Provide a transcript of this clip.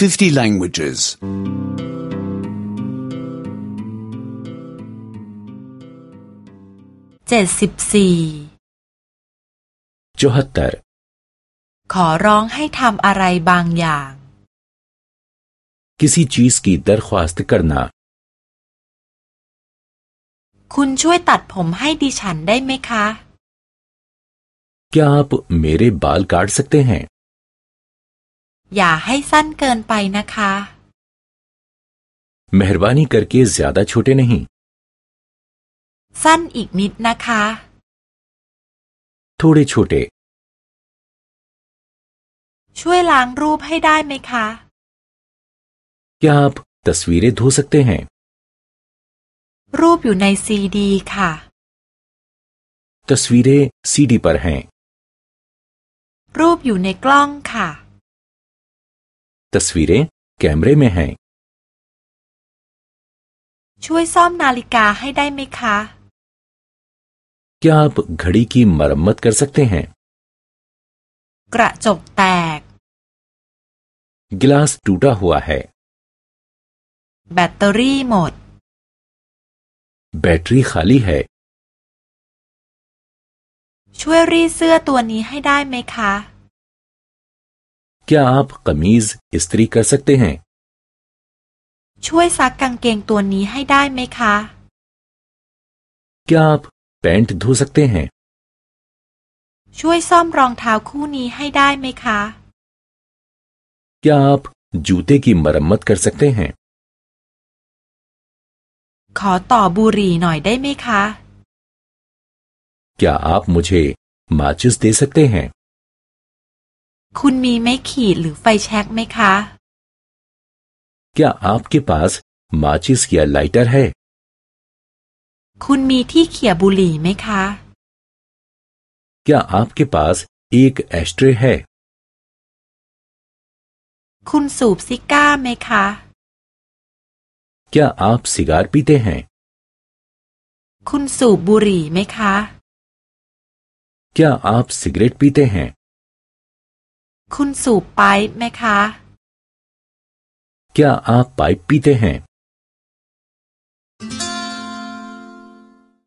50 languages. เจ็ดสิบสี่ चौहत्तर ขอร้องให้ทำอะไรบางอย่าง किसी चीज की दरख्वास्त करना คุณช่วยตัดผมให้ดิฉันได้ไหมคะ क्या आप मेरे बाल काट सकते हैं อย่าให้สั้นเกินไปนะคะ मेहरबानी करके ज्यादा छोटे नहीं สั้นอีกนิดนะคะ थोड़े छोटे ช่วยล้างรูปให้ได้ไหมคะ क्या आप तस्वीरें धो सकते हैं รูปอยู่ในซีดีค่ะ तस्वीरें सीडी पर हैं รูปอยู่ในกล้องค่ะ तस्वीरें कैमरे में हैं ช่วยซ่อมนาฬิกาให้ได้ไหมคะ क्या आप घड़ी की मरम्मत कर सकते हैं กระจกแตก गिलास टूटा हुआ है แบตเตอรี่หมด बैटरी खाली है ช่วยรีดเสื้อตัวนี้ให้ได้ไหมคะ क्या आप कमीज इस्त्री कर सकते हैं ช่วยซักกางเกงตัวนี้ให้ได้ไหมคะ क्या आप पैंट धो सकते हैं ช่วยซ่อมรองเท้าคู่นี้ให้ได้ไหมคะ क्या आप जूते की मरम्मत कर सकते हैं ขอต่อบุหรี่หน่อยได้ไหมคะ क्या आप मुझे माचिस दे सकते हैं คุณมีไม้ขีดหรือไฟแช็กไหมคะ क्या आपके पास माचिस या लाइटर है คุณมีที่เขี่ยบุหรี่ไหมคะ क्या आपके पास एक एस्ट्रे है คุณสูบซิก้าไหมคะ क्या आप सिगार पीते हैं คุณสูบบุหรี่ไหมคะ क्या आप सिगरेट पीते हैं คุณสูบไปป์ไหมคะ क्या आप पाइप पीते हैं